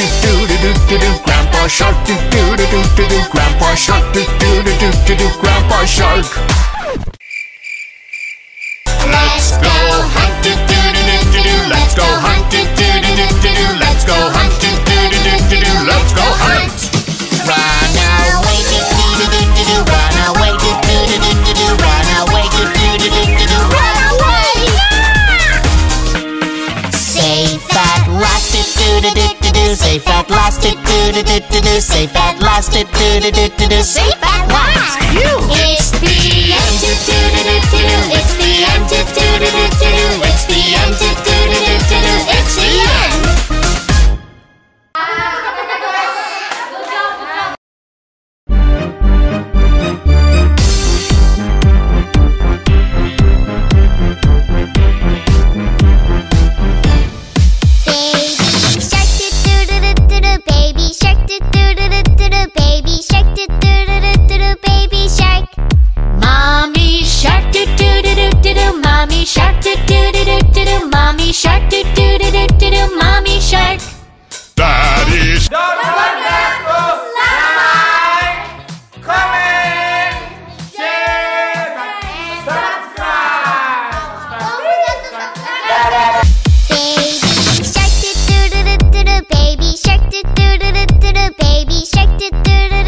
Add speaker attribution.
Speaker 1: do do do do do. Grandpa Shark do do do do do. Grandpa Shark do do do do do. Grandpa Shark. Safe at last do do do do do. Safe at last do do do do do. Safe at last. It's do do do do do
Speaker 2: baby shark. Do do do do do baby shark. Mommy shark do do do do do
Speaker 3: mommy shark do do do do do mommy do do baby. Shark do do do